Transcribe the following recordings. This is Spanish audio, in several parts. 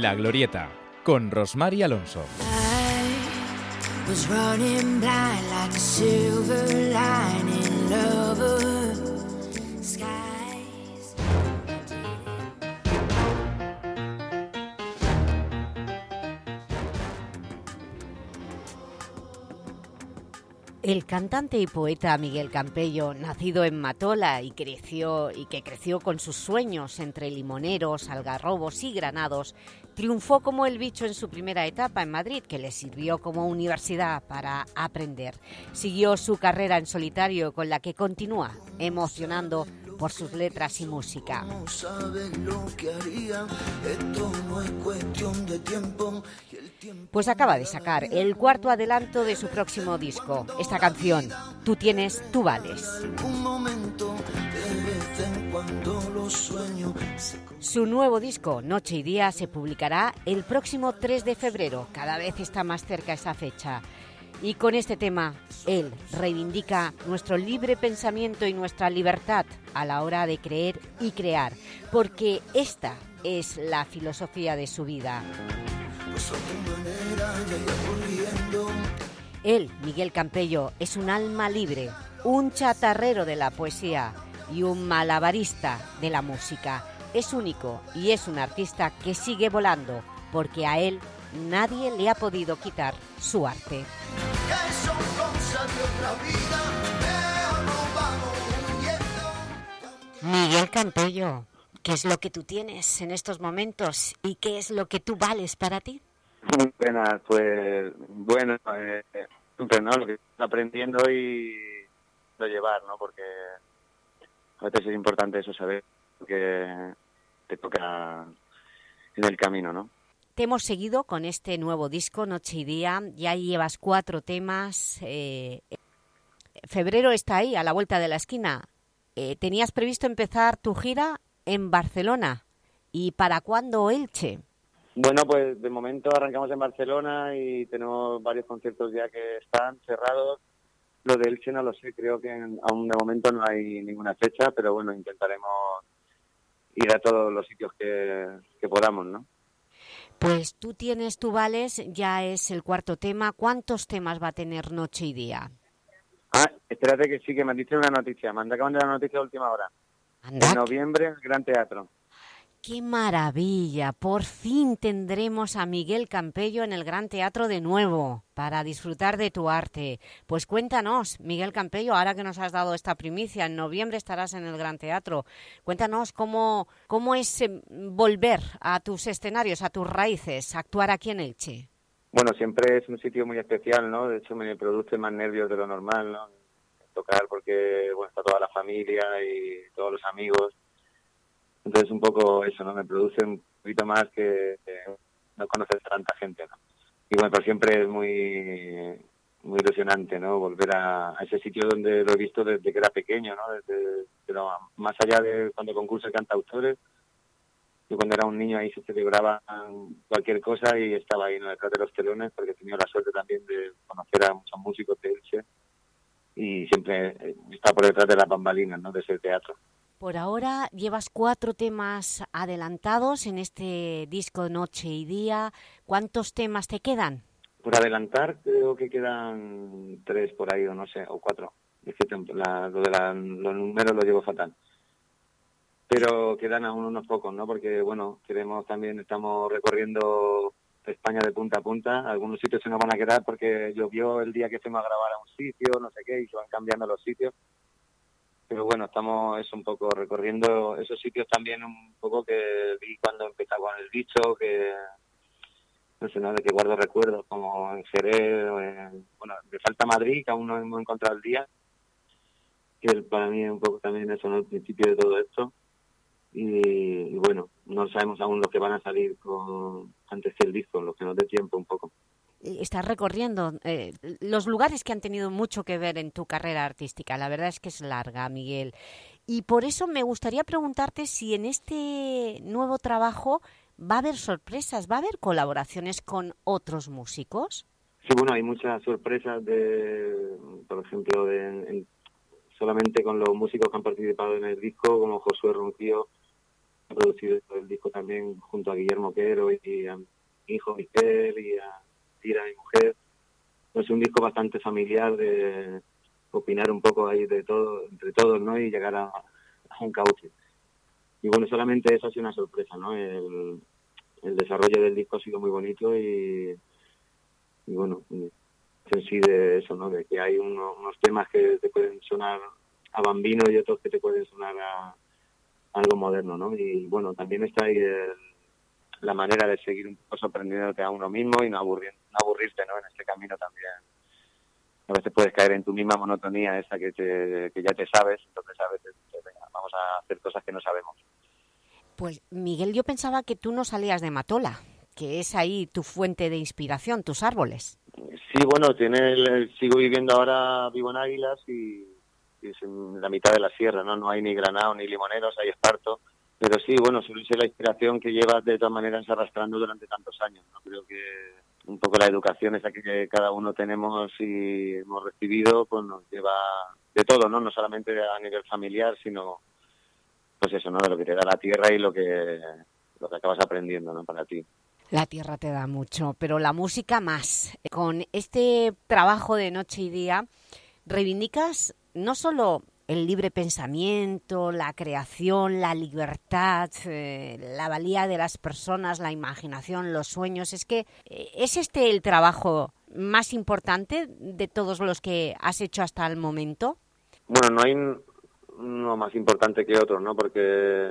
La Glorieta, con Rosmar Alonso. El cantante y poeta Miguel Campello, nacido en Matola y, creció, y que creció con sus sueños entre limoneros, algarrobos y granados, triunfó como el bicho en su primera etapa en Madrid, que le sirvió como universidad para aprender. Siguió su carrera en solitario, con la que continúa emocionando por sus letras y música. Pues acaba de sacar el cuarto adelanto de su próximo disco, esta canción, Tú tienes, tú vales. Su nuevo disco, Noche y Día, se publicará el próximo 3 de febrero. Cada vez está más cerca esa fecha. Y con este tema, él reivindica nuestro libre pensamiento y nuestra libertad a la hora de creer y crear, porque esta es la filosofía de su vida. Él, Miguel Campello, es un alma libre, un chatarrero de la poesía y un malabarista de la música. Es único y es un artista que sigue volando, porque a él nadie le ha podido quitar su arte. Miguel Campello, ¿qué es lo que tú tienes en estos momentos y qué es lo que tú vales para ti? Buenas, pues bueno, eh, lo que aprendiendo y lo llevar, ¿no? Porque a veces es importante eso, saber que te toca en el camino, ¿no? Te hemos seguido con este nuevo disco, Noche y Día. Ya llevas cuatro temas. Eh, febrero está ahí, a la vuelta de la esquina. Eh, ¿Tenías previsto empezar tu gira en Barcelona? ¿Y para cuándo Elche? Bueno, pues de momento arrancamos en Barcelona y tenemos varios conciertos ya que están cerrados. Lo de Elche no lo sé, creo que aún de momento no hay ninguna fecha, pero bueno, intentaremos ir a todos los sitios que, que podamos, ¿no? Pues tú tienes tu vales, ya es el cuarto tema. ¿Cuántos temas va a tener Noche y Día? Ah, espérate que sí, que me han dicho una noticia. Me han de la noticia de última hora. En noviembre, Gran Teatro. ¡Qué maravilla! Por fin tendremos a Miguel Campello en el Gran Teatro de nuevo para disfrutar de tu arte. Pues cuéntanos, Miguel Campello, ahora que nos has dado esta primicia, en noviembre estarás en el Gran Teatro. Cuéntanos cómo, cómo es eh, volver a tus escenarios, a tus raíces, actuar aquí en Elche. Bueno, siempre es un sitio muy especial, ¿no? De hecho, me produce más nervios de lo normal, ¿no? Tocar porque, bueno, está toda la familia y todos los amigos entonces un poco eso, ¿no? Me produce un poquito más que no conocer tanta gente, ¿no? Y bueno, pero siempre es muy muy ilusionante, ¿no? Volver a, ese sitio donde lo he visto desde que era pequeño, ¿no? Pero más allá de cuando concurso de cantautores, yo cuando era un niño ahí se celebraba cualquier cosa y estaba ahí ¿no? detrás de los telones porque he tenido la suerte también de conocer a muchos músicos de Elche y siempre estaba por detrás de las bambalinas, ¿no? De ese teatro. Por ahora llevas cuatro temas adelantados en este disco Noche y Día. ¿Cuántos temas te quedan? Por adelantar creo que quedan tres por ahí o no sé, o cuatro. La, lo de los números lo llevo fatal. Pero quedan aún unos pocos, ¿no? Porque, bueno, queremos también, estamos recorriendo España de punta a punta. Algunos sitios se nos van a quedar porque llovió el día que fuimos a grabar a un sitio, no sé qué, y se van cambiando los sitios pero bueno, estamos es un poco recorriendo esos sitios también un poco que vi cuando empecé con el dicho, que no sé, nada que guardo recuerdos como en Jerez, bueno, me falta Madrid, que aún no hemos encontrado el día, que para mí es un poco también eso, ¿no? el principio de todo esto. Y, bueno, no sabemos aún lo que van a salir con, antes del disco, lo que nos dé tiempo un poco estás recorriendo eh, los lugares que han tenido mucho que ver en tu carrera artística. La verdad es que es larga, Miguel. Y por eso me gustaría preguntarte si en este nuevo trabajo va a haber sorpresas, va a haber colaboraciones con otros músicos. Sí, bueno, hay muchas sorpresas, de, por ejemplo, de, solamente con los músicos que han participado en el disco, como Josué Ronquillo, ha producido el disco también junto a Guillermo Quero y a mi hijo Miguel y a Tira, mi mujer. Es un disco bastante familiar de opinar un poco ahí de todo, entre todos, ¿no? Y llegar a, un cauce. Y bueno, solamente eso ha sido una sorpresa, ¿no? El, el desarrollo del disco ha sido muy bonito y, bueno, en sí de eso, ¿no? De que hay unos temas que te pueden sonar a bambino y otros que te pueden sonar a, algo moderno, ¿no? Y bueno, también está ahí la manera de seguir un poco sorprendiéndote a uno mismo y no, aburrir, no aburrirte, ¿no? En este camino también. A veces puedes caer en tu misma monotonía esa que, te, que ya te sabes, entonces a veces venga, vamos a hacer cosas que no sabemos. Pues Miguel, yo pensaba que tú no salías de Matola, que es ahí tu fuente de inspiración, tus árboles. Sí, bueno, tiene sigo viviendo ahora, vivo en Águilas y es en la mitad de la sierra, ¿no? No hay ni granado ni limoneros, hay esparto. Pero sí, bueno, suele ser la inspiración que llevas de todas maneras arrastrando durante tantos años, ¿no? Creo que un poco la educación esa que cada uno tenemos y hemos recibido, pues nos lleva de todo, ¿no? No solamente a nivel familiar, sino, pues eso, ¿no? De lo que te da la tierra y lo que, lo que acabas aprendiendo, ¿no? Para ti. La tierra te da mucho, pero la música más. Con este trabajo de noche y día, reivindicas no solo el libre pensamiento, la creación, la libertad, eh, la valía de las personas, la imaginación, los sueños. Es que eh, ¿es este el trabajo más importante de todos los que has hecho hasta el momento? Bueno, no hay uno más importante que otro, ¿no? Porque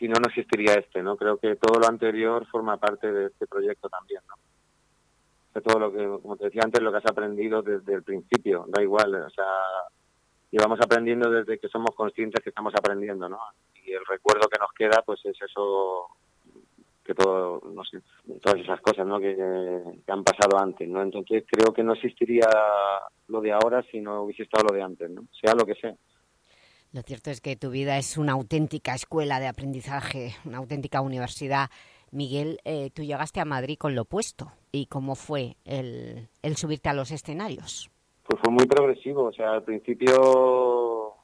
si no, no existiría este, ¿no? Creo que todo lo anterior forma parte de este proyecto también, ¿no? todo lo que, como te decía antes, lo que has aprendido desde el principio, da igual, o sea, llevamos aprendiendo desde que somos conscientes que estamos aprendiendo, ¿no? Y el recuerdo que nos queda, pues es eso, que todo, no sé, todas esas cosas, ¿no? Que, que han pasado antes, ¿no? Entonces creo que no existiría lo de ahora si no hubiese estado lo de antes, ¿no? Sea lo que sea. Lo cierto es que tu vida es una auténtica escuela de aprendizaje, una auténtica universidad. Miguel, eh, tú llegaste a Madrid con lo opuesto. ¿Y cómo fue el, el subirte a los escenarios? Pues fue muy progresivo. O sea, al principio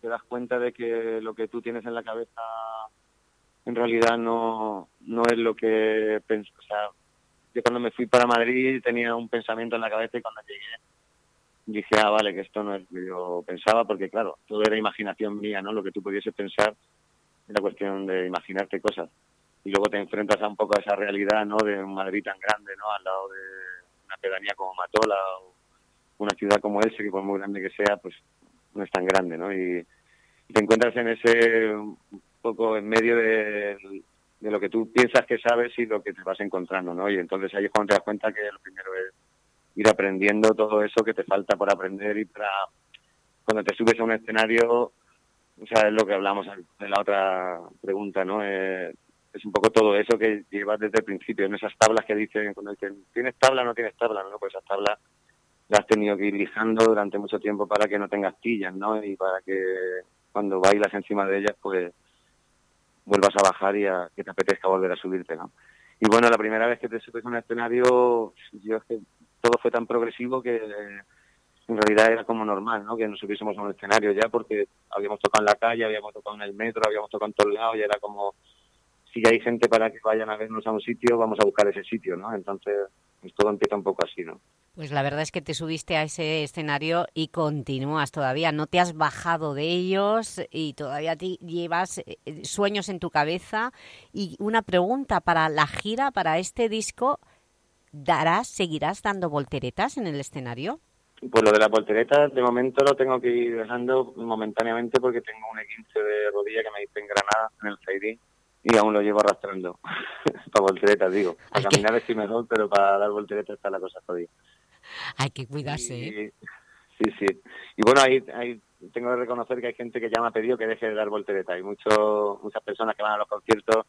te das cuenta de que lo que tú tienes en la cabeza en realidad no, no es lo que pensé. O sea, yo cuando me fui para Madrid tenía un pensamiento en la cabeza y cuando llegué dije, ah, vale, que esto no es lo que yo pensaba, porque claro, todo era imaginación mía, ¿no? Lo que tú pudieses pensar era cuestión de imaginarte cosas y luego te enfrentas a un poco a esa realidad no de un Madrid tan grande no al lado de una pedanía como Matola o una ciudad como ese que por muy grande que sea pues no es tan grande no y, te encuentras en ese un poco en medio de, de, lo que tú piensas que sabes y lo que te vas encontrando no y entonces ahí es cuando te das cuenta que lo primero es ir aprendiendo todo eso que te falta por aprender y para cuando te subes a un escenario o sea, es lo que hablamos en la otra pregunta, ¿no? Eh, es un poco todo eso que llevas desde el principio, en esas tablas que dicen, cuando dicen, ¿tienes tabla o no tienes tabla? No, pues esas tablas has tenido que ir lijando durante mucho tiempo para que no tengas pillas, ¿no? Y para que cuando bailas encima de ellas, pues vuelvas a bajar y a que te apetezca volver a subirte, ¿no? Y bueno, la primera vez que te subes a un escenario, yo es que todo fue tan progresivo que en realidad era como normal, ¿no? Que nos subiésemos a un escenario ya porque habíamos tocado en la calle, habíamos tocado en el metro, habíamos tocado en todos lados y era como si hay gente para que vayan a vernos a un sitio, vamos a buscar ese sitio, ¿no? Entonces, todo empieza un poco así, ¿no? Pues la verdad es que te subiste a ese escenario y continúas todavía, no te has bajado de ellos y todavía te llevas eh, sueños en tu cabeza. Y una pregunta para la gira, para este disco, ¿darás, seguirás dando volteretas en el escenario? Pues lo de la voltereta, de momento lo tengo que ir dejando momentáneamente porque tengo un E15 de rodilla que me hice en Granada, en el CD y aún lo llevo arrastrando para volteretas, digo. Para caminar estoy mejor, pero para dar volteretas está la cosa jodida. Hay que cuidarse, ¿eh? Sí, sí. Y bueno, ahí, ahí tengo que reconocer que hay gente que ya me ha pedido que deje de dar volteretas. Hay mucho, muchas personas que van a los conciertos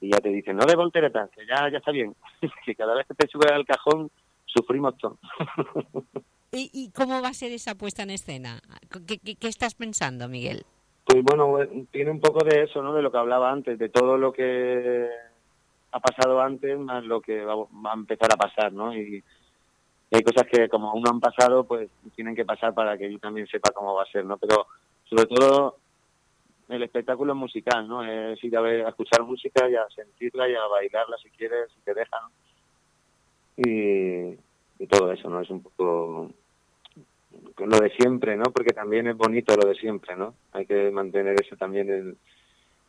y ya te dicen, no de volteretas, que ya, ya está bien. que cada vez que te subes al cajón, sufrimos todo. ¿Y, ¿Y, cómo va a ser esa puesta en escena? ¿Qué, qué, qué estás pensando, Miguel? Pues bueno, tiene un poco de eso, ¿no? De lo que hablaba antes, de todo lo que ha pasado antes más lo que va, a empezar a pasar, ¿no? Y, hay cosas que como aún no han pasado, pues tienen que pasar para que yo también sepa cómo va a ser, ¿no? Pero sobre todo el espectáculo musical, ¿no? Es ir a, ver, a escuchar música y a sentirla y a bailarla si quieres, si te dejan. Y, y todo eso, ¿no? Es un poco lo de siempre, ¿no? Porque también es bonito lo de siempre, ¿no? Hay que mantener eso también. El,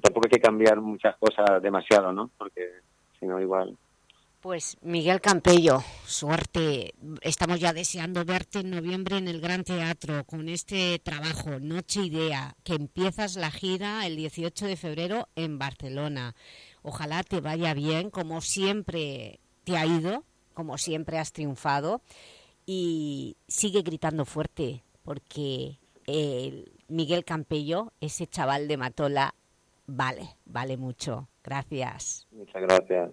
tampoco hay que cambiar muchas cosas demasiado, ¿no? Porque si no, igual pues Miguel Campello, suerte. Estamos ya deseando verte en noviembre en el Gran Teatro con este trabajo, Noche Idea, que empiezas la gira el 18 de febrero en Barcelona. Ojalá te vaya bien, como siempre te ha ido, como siempre has triunfado y sigue gritando fuerte porque el Miguel Campello, ese chaval de Matola, vale, vale mucho. Gracias. Muchas gracias.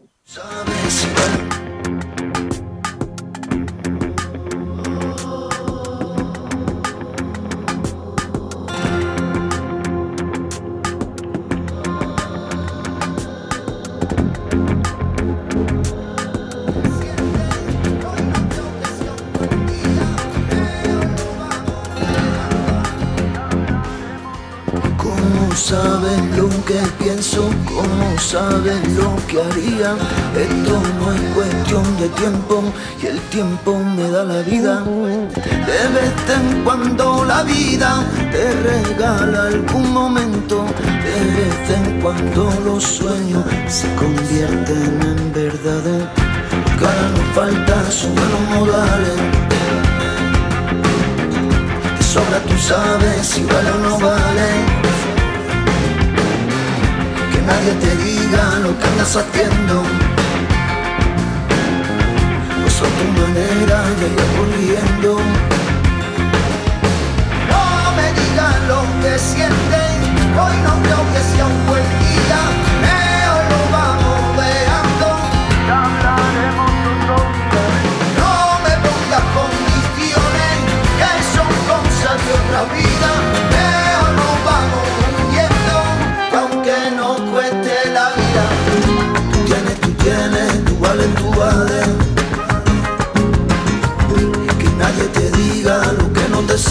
Pienso, cómo sabes lo que haría. Esto no es cuestión de tiempo y el tiempo me da la vida. De vez en cuando la vida te regala algún momento. De vez en cuando los sueños se convierten en verdad. Que ahora nos falta su buenos modales. Sobra tú sabes si vale o no vale nadie te diga lo que andas haciendo. Pues a tu manera de ir corriendo.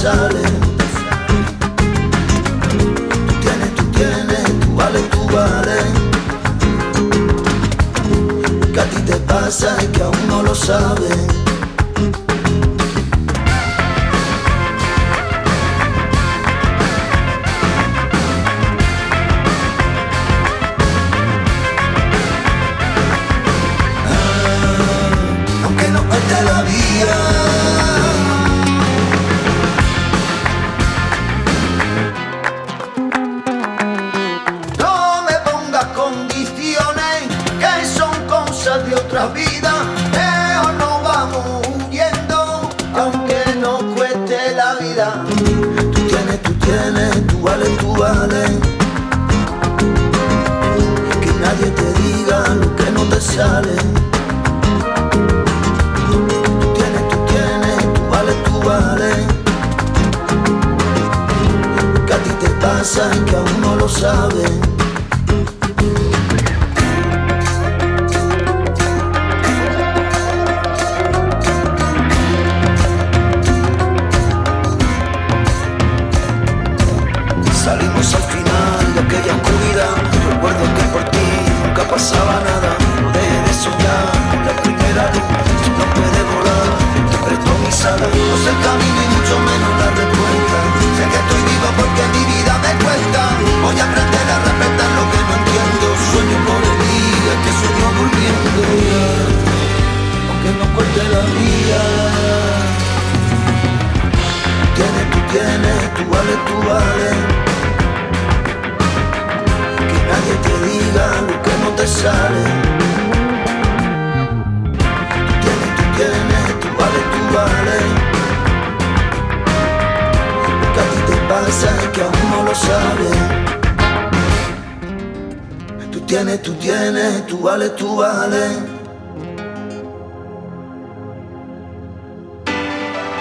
Que sale. Tú tienes, tú tienes, tú vales, tú vales. Que a ti te pasa y que aún no lo sabes. Salimos al final de aquella tienes, tú tú vales. Que nadie te diga lo que no te sale tienes, tú vales, tú vales. Que a ti te pasa y que aún no lo sabes. Tú tienes, tú tienes, tú vales, tú vales.